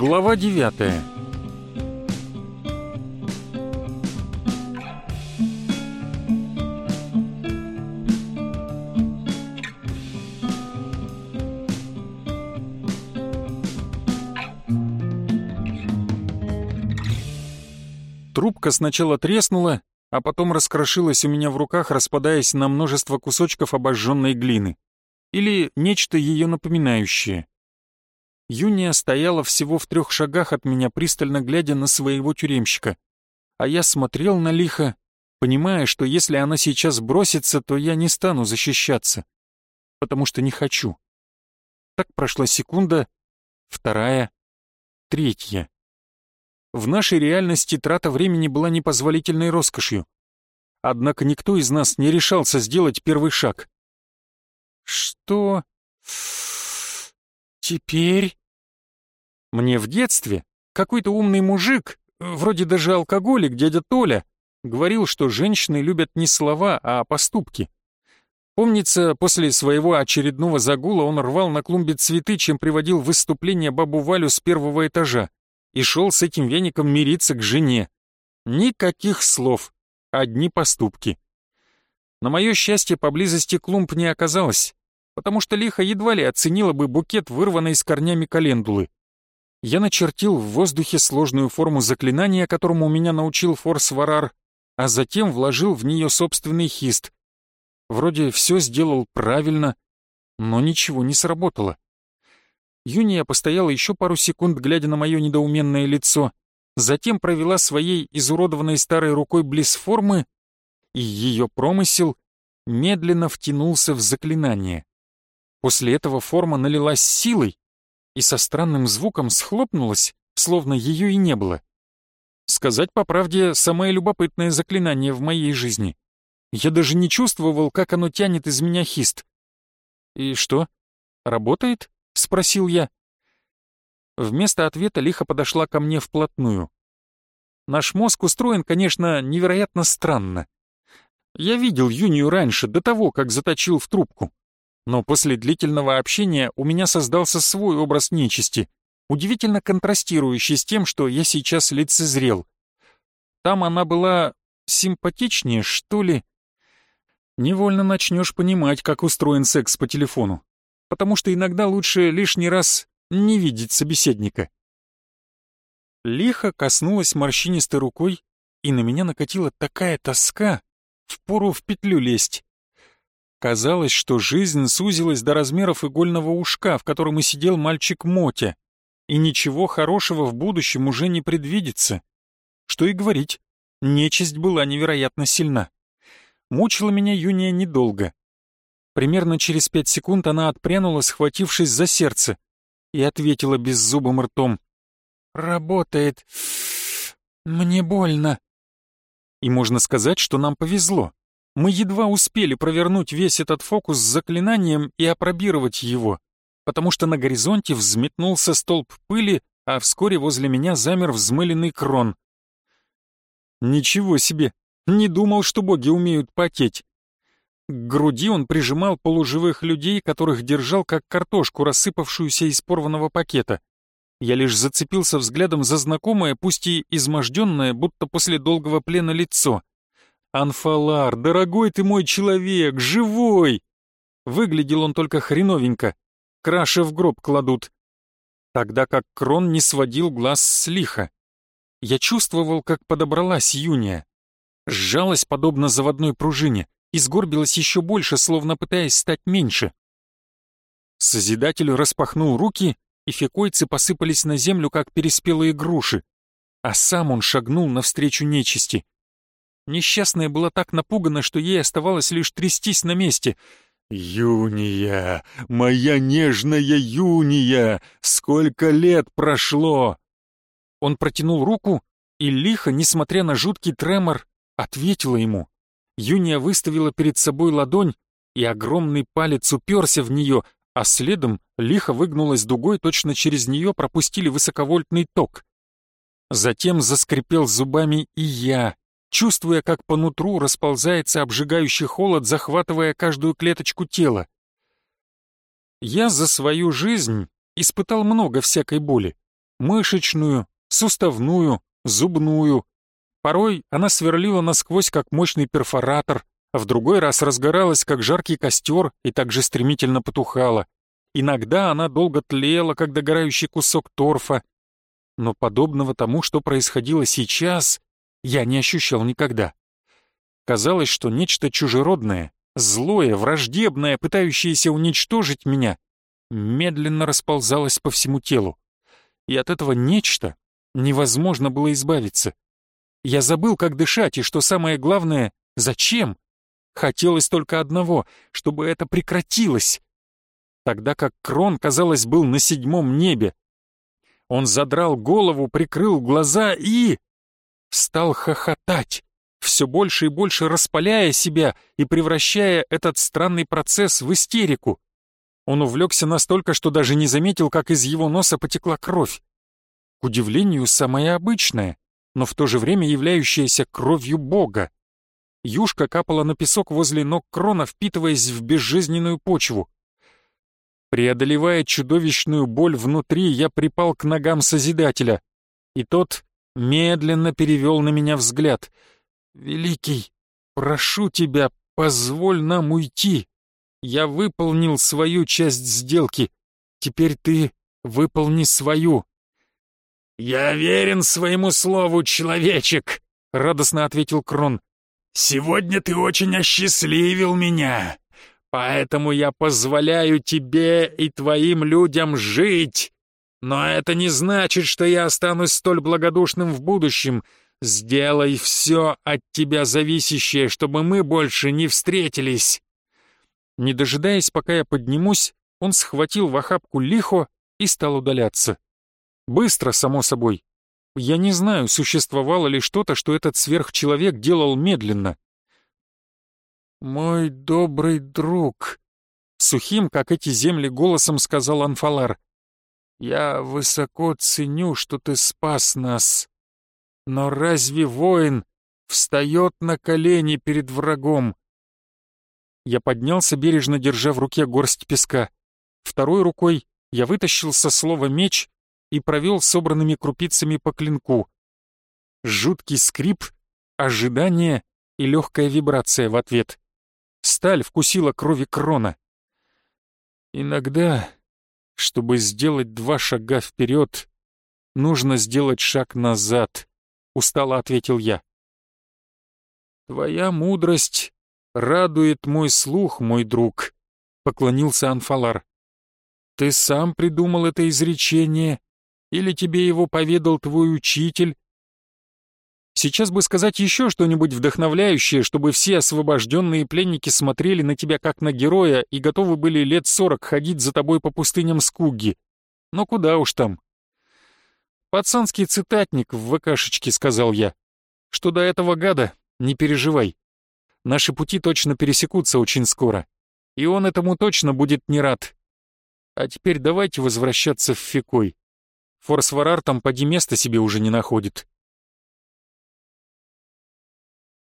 Глава девятая Трубка сначала треснула, а потом раскрошилась у меня в руках, распадаясь на множество кусочков обожженной глины. Или нечто ее напоминающее. Юния стояла всего в трех шагах от меня, пристально глядя на своего тюремщика. А я смотрел на лихо, понимая, что если она сейчас бросится, то я не стану защищаться, потому что не хочу. Так прошла секунда, вторая, третья. В нашей реальности трата времени была непозволительной роскошью. Однако никто из нас не решался сделать первый шаг. Что? Теперь? Мне в детстве какой-то умный мужик, вроде даже алкоголик, дядя Толя, говорил, что женщины любят не слова, а поступки. Помнится, после своего очередного загула он рвал на клумбе цветы, чем приводил выступление бабу Валю с первого этажа и шел с этим веником мириться к жене. Никаких слов, одни поступки. На мое счастье, поблизости клумб не оказалось, потому что лихо едва ли оценила бы букет, вырванный с корнями календулы. Я начертил в воздухе сложную форму заклинания, которому меня научил Форс-Варар, а затем вложил в нее собственный хист. Вроде все сделал правильно, но ничего не сработало. Юния постояла еще пару секунд, глядя на мое недоуменное лицо, затем провела своей изуродованной старой рукой близ формы, и ее промысел медленно втянулся в заклинание. После этого форма налилась силой и со странным звуком схлопнулась, словно ее и не было. Сказать по правде, самое любопытное заклинание в моей жизни. Я даже не чувствовал, как оно тянет из меня хист. И что, работает? — спросил я. Вместо ответа лихо подошла ко мне вплотную. Наш мозг устроен, конечно, невероятно странно. Я видел Юнию раньше, до того, как заточил в трубку. Но после длительного общения у меня создался свой образ нечисти, удивительно контрастирующий с тем, что я сейчас лицезрел. Там она была симпатичнее, что ли? Невольно начнешь понимать, как устроен секс по телефону потому что иногда лучше лишний раз не видеть собеседника. Лихо коснулась морщинистой рукой, и на меня накатила такая тоска, впору в петлю лезть. Казалось, что жизнь сузилась до размеров игольного ушка, в котором и сидел мальчик Мотя, и ничего хорошего в будущем уже не предвидится. Что и говорить, нечисть была невероятно сильна. Мучила меня Юния недолго. Примерно через пять секунд она отпрянула, схватившись за сердце, и ответила беззубым ртом. «Работает. Мне больно». И можно сказать, что нам повезло. Мы едва успели провернуть весь этот фокус с заклинанием и опробировать его, потому что на горизонте взметнулся столб пыли, а вскоре возле меня замер взмыленный крон. Ничего себе! Не думал, что боги умеют потеть. К груди он прижимал полуживых людей, которых держал как картошку, рассыпавшуюся из порванного пакета. Я лишь зацепился взглядом за знакомое, пусть и изможденное, будто после долгого плена лицо. «Анфалар, дорогой ты мой человек, живой!» Выглядел он только хреновенько. Краши в гроб кладут. Тогда как Крон не сводил глаз с лиха. Я чувствовал, как подобралась Юния. Сжалась, подобно заводной пружине и сгорбилась еще больше, словно пытаясь стать меньше. Созидатель распахнул руки, и фекойцы посыпались на землю, как переспелые груши, а сам он шагнул навстречу нечисти. Несчастная была так напугана, что ей оставалось лишь трястись на месте. «Юния! Моя нежная Юния! Сколько лет прошло!» Он протянул руку, и лихо, несмотря на жуткий тремор, ответила ему. Юния выставила перед собой ладонь, и огромный палец уперся в нее, а следом лихо выгнулась дугой, точно через нее пропустили высоковольтный ток. Затем заскрипел зубами и я, чувствуя, как по нутру расползается обжигающий холод, захватывая каждую клеточку тела. Я за свою жизнь испытал много всякой боли, Мышечную, суставную, зубную. Порой она сверлила насквозь, как мощный перфоратор, а в другой раз разгоралась, как жаркий костер, и также стремительно потухала. Иногда она долго тлела, как догорающий кусок торфа. Но подобного тому, что происходило сейчас, я не ощущал никогда. Казалось, что нечто чужеродное, злое, враждебное, пытающееся уничтожить меня, медленно расползалось по всему телу. И от этого нечто невозможно было избавиться. Я забыл, как дышать, и что самое главное, зачем? Хотелось только одного, чтобы это прекратилось. Тогда как Крон, казалось, был на седьмом небе. Он задрал голову, прикрыл глаза и... стал хохотать, все больше и больше распаляя себя и превращая этот странный процесс в истерику. Он увлекся настолько, что даже не заметил, как из его носа потекла кровь. К удивлению, самая обычная, но в то же время являющаяся кровью Бога. Юшка капала на песок возле ног крона, впитываясь в безжизненную почву. Преодолевая чудовищную боль внутри, я припал к ногам Созидателя, и тот медленно перевел на меня взгляд. «Великий, прошу тебя, позволь нам уйти. Я выполнил свою часть сделки, теперь ты выполни свою». «Я верен своему слову, человечек», — радостно ответил Крон. Сегодня ты очень осчастливил меня, поэтому я позволяю тебе и твоим людям жить. Но это не значит, что я останусь столь благодушным в будущем. Сделай все от тебя зависящее, чтобы мы больше не встретились». Не дожидаясь, пока я поднимусь, он схватил в охапку лихо и стал удаляться. Быстро, само собой, я не знаю, существовало ли что-то, что этот сверхчеловек делал медленно. «Мой добрый друг», — сухим, как эти земли, голосом сказал Анфалар, — «я высоко ценю, что ты спас нас. Но разве воин встает на колени перед врагом?» Я поднялся, бережно держа в руке горсть песка. Второй рукой я вытащил со слова меч и провел собранными крупицами по клинку. Жуткий скрип, ожидание и легкая вибрация в ответ. Сталь вкусила крови крона. Иногда, чтобы сделать два шага вперед, нужно сделать шаг назад, устало ответил я. Твоя мудрость радует мой слух, мой друг, поклонился Анфалар. Ты сам придумал это изречение или тебе его поведал твой учитель? Сейчас бы сказать еще что-нибудь вдохновляющее, чтобы все освобожденные пленники смотрели на тебя как на героя и готовы были лет сорок ходить за тобой по пустыням Скуги. Но куда уж там. «Пацанский цитатник в ВКшечке», — сказал я. «Что до этого гада, не переживай. Наши пути точно пересекутся очень скоро. И он этому точно будет не рад. А теперь давайте возвращаться в Фикой. Форсварар там поди места себе уже не находит.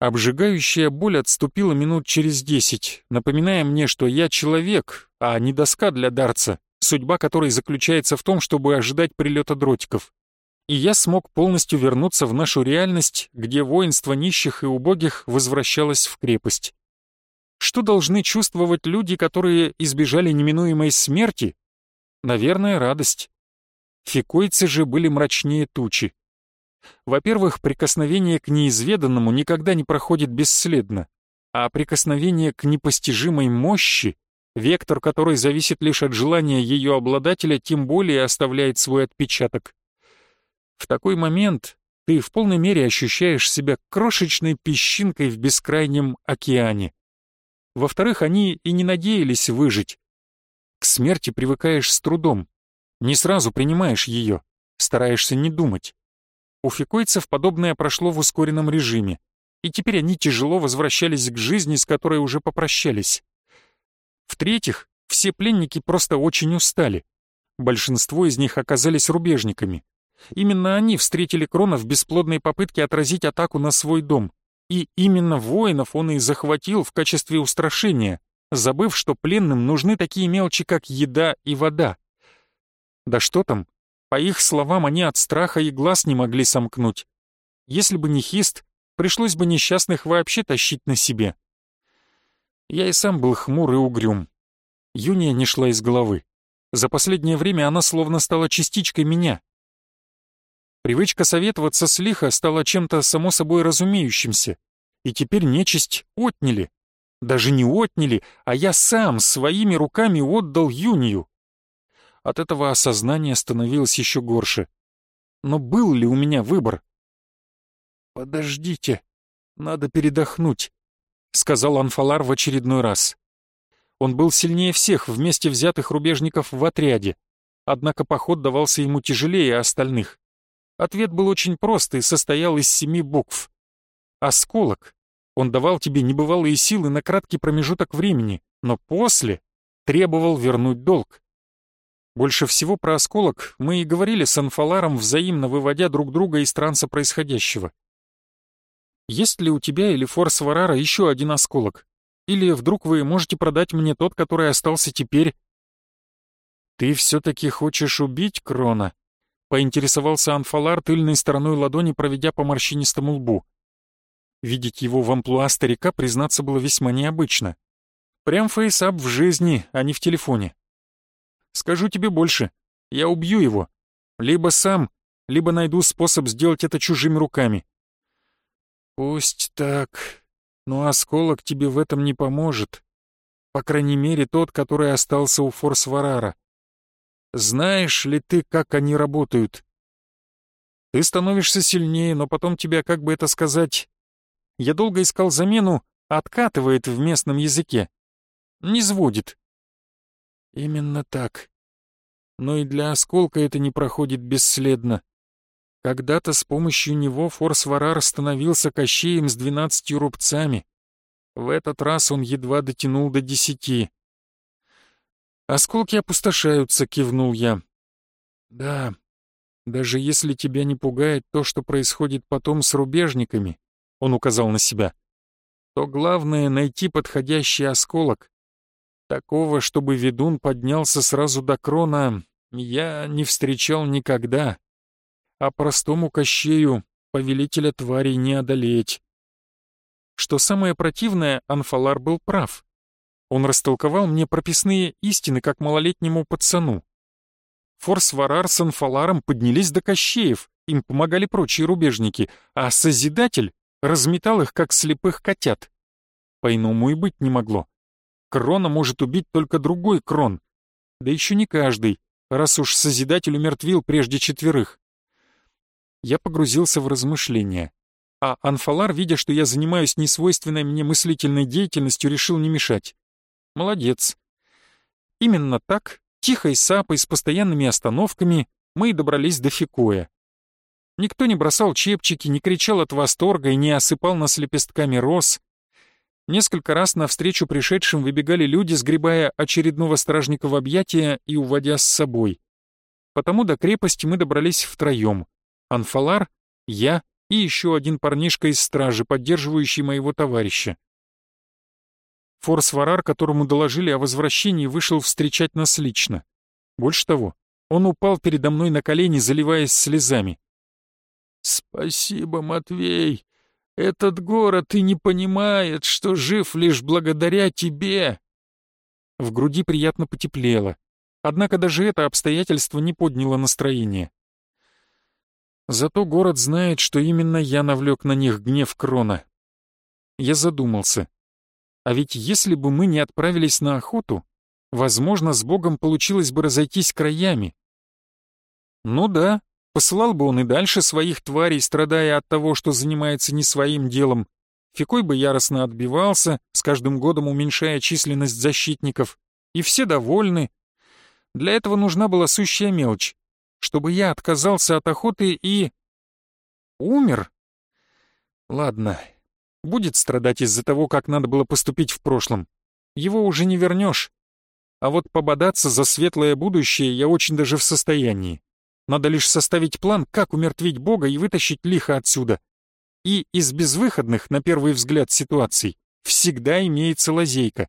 Обжигающая боль отступила минут через десять, напоминая мне, что я человек, а не доска для дарца, судьба которой заключается в том, чтобы ожидать прилета дротиков. И я смог полностью вернуться в нашу реальность, где воинство нищих и убогих возвращалось в крепость. Что должны чувствовать люди, которые избежали неминуемой смерти? Наверное, радость. Фикойцы же были мрачнее тучи. Во-первых, прикосновение к неизведанному никогда не проходит бесследно, а прикосновение к непостижимой мощи, вектор которой зависит лишь от желания ее обладателя, тем более оставляет свой отпечаток. В такой момент ты в полной мере ощущаешь себя крошечной песчинкой в бескрайнем океане. Во-вторых, они и не надеялись выжить. К смерти привыкаешь с трудом, не сразу принимаешь ее, стараешься не думать. У фикойцев подобное прошло в ускоренном режиме, и теперь они тяжело возвращались к жизни, с которой уже попрощались. В-третьих, все пленники просто очень устали. Большинство из них оказались рубежниками. Именно они встретили Крона в бесплодной попытке отразить атаку на свой дом. И именно воинов он и захватил в качестве устрашения, забыв, что пленным нужны такие мелочи, как еда и вода. Да что там, По их словам, они от страха и глаз не могли сомкнуть. Если бы не хист, пришлось бы несчастных вообще тащить на себе. Я и сам был хмур и угрюм. Юния не шла из головы. За последнее время она словно стала частичкой меня. Привычка советоваться с лихо стала чем-то само собой разумеющимся, и теперь нечисть отняли. Даже не отняли, а я сам своими руками отдал Юнию. От этого осознание становилось еще горше. Но был ли у меня выбор? «Подождите, надо передохнуть», — сказал Анфалар в очередной раз. Он был сильнее всех вместе взятых рубежников в отряде, однако поход давался ему тяжелее остальных. Ответ был очень прост и состоял из семи букв. «Осколок». Он давал тебе небывалые силы на краткий промежуток времени, но после требовал вернуть долг. Больше всего про осколок мы и говорили с Анфаларом, взаимно выводя друг друга из транса происходящего. Есть ли у тебя или Форс Варара еще один осколок? Или вдруг вы можете продать мне тот, который остался теперь? Ты все-таки хочешь убить Крона? Поинтересовался Анфалар тыльной стороной ладони, проведя по морщинистому лбу. Видеть его в амплуа старика, признаться, было весьма необычно. Прям фейсап в жизни, а не в телефоне. Скажу тебе больше. Я убью его. Либо сам, либо найду способ сделать это чужими руками. Пусть так, но осколок тебе в этом не поможет. По крайней мере, тот, который остался у Форсварара. Знаешь ли ты, как они работают? Ты становишься сильнее, но потом тебя, как бы это сказать... Я долго искал замену, откатывает в местном языке. Не сводит. Именно так. Но и для осколка это не проходит бесследно. Когда-то с помощью него Форс-Варар становился кощеем с двенадцатью рубцами. В этот раз он едва дотянул до десяти. «Осколки опустошаются», — кивнул я. «Да, даже если тебя не пугает то, что происходит потом с рубежниками», — он указал на себя, — «то главное — найти подходящий осколок. Такого, чтобы ведун поднялся сразу до крона, я не встречал никогда. А простому кощею повелителя тварей не одолеть. Что самое противное, Анфалар был прав. Он растолковал мне прописные истины, как малолетнему пацану. Форс-Варар с Анфаларом поднялись до Кощеев, им помогали прочие рубежники, а Созидатель разметал их, как слепых котят. По-иному и быть не могло. Крона может убить только другой крон. Да еще не каждый, раз уж Созидатель умертвил прежде четверых. Я погрузился в размышления. А Анфалар, видя, что я занимаюсь несвойственной мне мыслительной деятельностью, решил не мешать. Молодец. Именно так, тихой сапой, с постоянными остановками, мы и добрались до Фикоя. Никто не бросал чепчики, не кричал от восторга и не осыпал нас лепестками роз. Несколько раз навстречу пришедшим выбегали люди, сгребая очередного стражника в объятия и уводя с собой. Потому до крепости мы добрались втроем. Анфалар, я и еще один парнишка из стражи, поддерживающий моего товарища. Форс-варар, которому доложили о возвращении, вышел встречать нас лично. Больше того, он упал передо мной на колени, заливаясь слезами. «Спасибо, Матвей. Этот город и не понимает, что жив лишь благодаря тебе!» В груди приятно потеплело. Однако даже это обстоятельство не подняло настроение. Зато город знает, что именно я навлек на них гнев Крона. Я задумался. А ведь если бы мы не отправились на охоту, возможно, с Богом получилось бы разойтись краями. Ну да, Посылал бы он и дальше своих тварей, страдая от того, что занимается не своим делом. Фикой бы яростно отбивался, с каждым годом уменьшая численность защитников. И все довольны. Для этого нужна была сущая мелочь. Чтобы я отказался от охоты и... Умер? Ладно. Будет страдать из-за того, как надо было поступить в прошлом. Его уже не вернешь. А вот пободаться за светлое будущее я очень даже в состоянии. Надо лишь составить план, как умертвить Бога и вытащить лихо отсюда. И из безвыходных, на первый взгляд, ситуаций всегда имеется лазейка.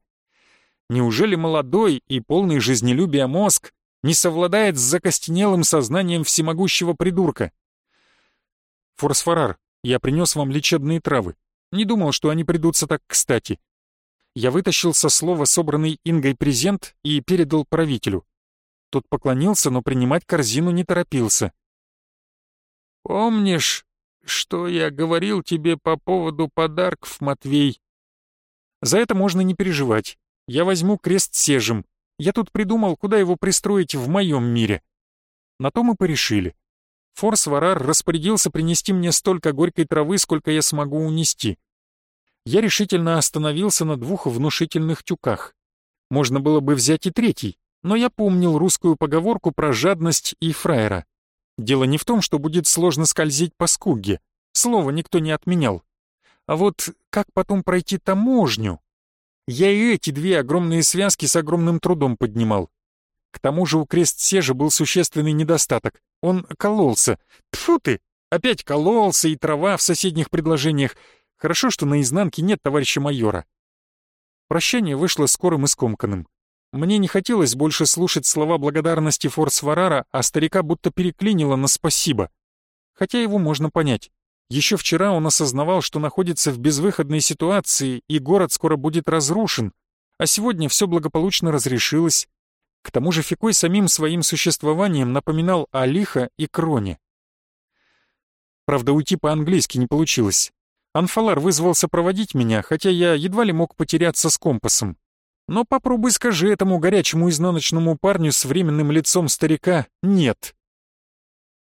Неужели молодой и полный жизнелюбия мозг не совладает с закостенелым сознанием всемогущего придурка. Форсфорар, я принес вам лечебные травы. Не думал, что они придутся так кстати. Я вытащил со слова собранный Ингой презент и передал правителю. Тот поклонился, но принимать корзину не торопился. «Помнишь, что я говорил тебе по поводу подарков, Матвей?» «За это можно не переживать. Я возьму крест сежем. Я тут придумал, куда его пристроить в моем мире». На то мы порешили. Форс-Варар распорядился принести мне столько горькой травы, сколько я смогу унести. Я решительно остановился на двух внушительных тюках. Можно было бы взять и третий, но я помнил русскую поговорку про жадность и фраера. Дело не в том, что будет сложно скользить по скуге. Слово никто не отменял. А вот как потом пройти таможню? Я и эти две огромные связки с огромным трудом поднимал. К тому же у крест-сежа был существенный недостаток. Он кололся. Тфу ты! Опять кололся и трава в соседних предложениях. Хорошо, что на изнанке нет товарища майора. Прощание вышло скорым и скомканным. Мне не хотелось больше слушать слова благодарности Форс-Варара, а старика будто переклинило на спасибо. Хотя его можно понять. Еще вчера он осознавал, что находится в безвыходной ситуации, и город скоро будет разрушен, а сегодня все благополучно разрешилось. К тому же Фикой самим своим существованием напоминал о Лиха и Кроне. Правда, уйти по-английски не получилось. Анфалар вызвался проводить меня, хотя я едва ли мог потеряться с компасом. Но попробуй скажи этому горячему изнаночному парню с временным лицом старика «нет».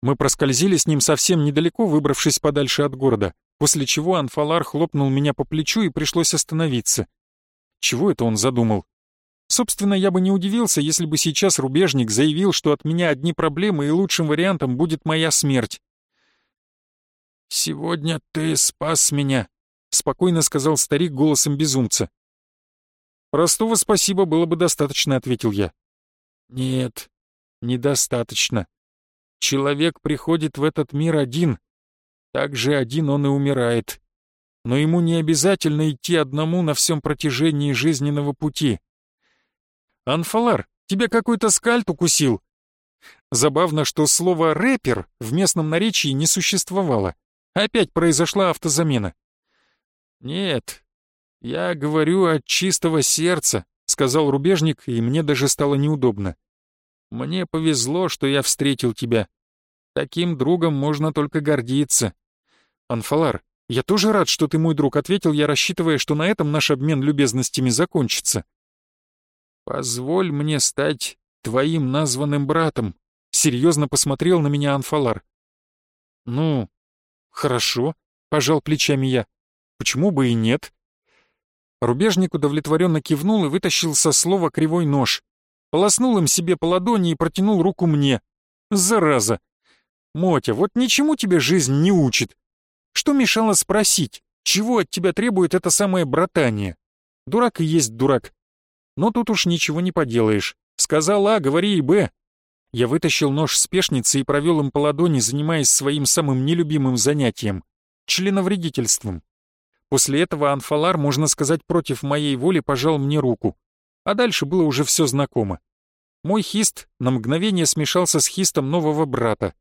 Мы проскользили с ним совсем недалеко, выбравшись подальше от города, после чего Анфалар хлопнул меня по плечу и пришлось остановиться. Чего это он задумал? Собственно, я бы не удивился, если бы сейчас рубежник заявил, что от меня одни проблемы и лучшим вариантом будет моя смерть. «Сегодня ты спас меня», — спокойно сказал старик голосом безумца. «Простого спасибо было бы достаточно», — ответил я. «Нет, недостаточно. Человек приходит в этот мир один, так же один он и умирает. Но ему не обязательно идти одному на всем протяжении жизненного пути. «Анфалар, тебя какой-то скальт укусил!» Забавно, что слово «рэпер» в местном наречии не существовало. Опять произошла автозамена. «Нет, я говорю от чистого сердца», — сказал рубежник, и мне даже стало неудобно. «Мне повезло, что я встретил тебя. Таким другом можно только гордиться». «Анфалар, я тоже рад, что ты мой друг», — ответил я, рассчитывая, что на этом наш обмен любезностями закончится. «Позволь мне стать твоим названным братом», — серьезно посмотрел на меня Анфалар. «Ну, хорошо», — пожал плечами я. «Почему бы и нет?» Рубежник удовлетворенно кивнул и вытащил со слова кривой нож. Полоснул им себе по ладони и протянул руку мне. «Зараза! Мотя, вот ничему тебе жизнь не учит. Что мешало спросить, чего от тебя требует это самое братание? Дурак и есть дурак. Но тут уж ничего не поделаешь. Сказал А, говори и Б. Я вытащил нож с пешницы и провел им по ладони, занимаясь своим самым нелюбимым занятием — членовредительством. После этого Анфалар, можно сказать, против моей воли пожал мне руку. А дальше было уже все знакомо. Мой хист на мгновение смешался с хистом нового брата.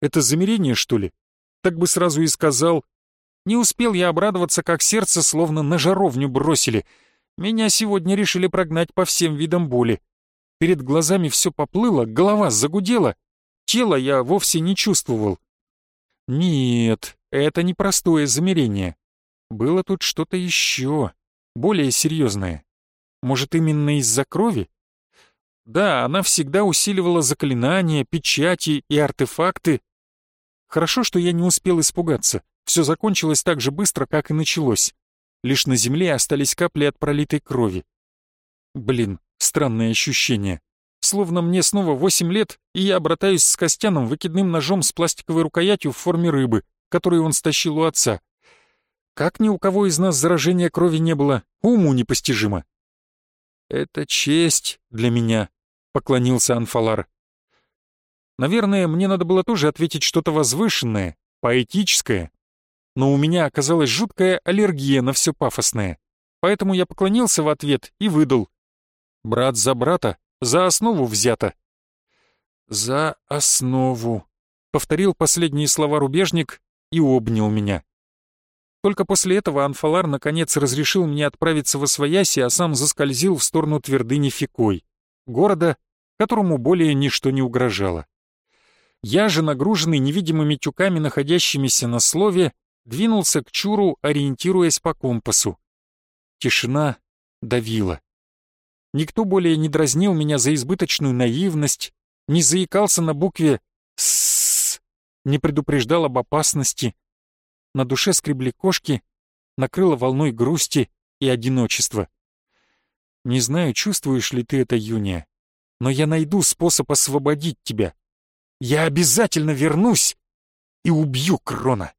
Это замерение, что ли? Так бы сразу и сказал. Не успел я обрадоваться, как сердце словно на жаровню бросили — меня сегодня решили прогнать по всем видам боли. Перед глазами все поплыло, голова загудела. Тело я вовсе не чувствовал. Нет, это не простое замерение. Было тут что-то еще, более серьезное. Может, именно из-за крови? Да, она всегда усиливала заклинания, печати и артефакты. Хорошо, что я не успел испугаться. Все закончилось так же быстро, как и началось. Лишь на земле остались капли от пролитой крови. Блин, странное ощущение. Словно мне снова восемь лет, и я обратаюсь с Костяном выкидным ножом с пластиковой рукоятью в форме рыбы, которую он стащил у отца. Как ни у кого из нас заражения крови не было, уму непостижимо. «Это честь для меня», — поклонился Анфалар. Наверное, мне надо было тоже ответить что-то возвышенное, поэтическое, но у меня оказалась жуткая аллергия на все пафосное. Поэтому я поклонился в ответ и выдал. «Брат за брата, за основу взято». «За основу», — повторил последние слова рубежник и обнял меня. Только после этого Анфалар наконец разрешил мне отправиться во Освояси, а сам заскользил в сторону твердыни Фикой, города, которому более ничто не угрожало. Я же, нагруженный невидимыми тюками, находящимися на слове, двинулся к Чуру, ориентируясь по компасу. Тишина давила. Никто более не дразнил меня за избыточную наивность, не заикался на букве «С», не предупреждал об опасности. На душе скребли кошки, накрыло волной грусти и одиночества. Не знаю, чувствуешь ли ты это, Юния, но я найду способ освободить тебя. Я обязательно вернусь и убью Крона.